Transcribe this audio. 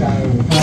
ใจ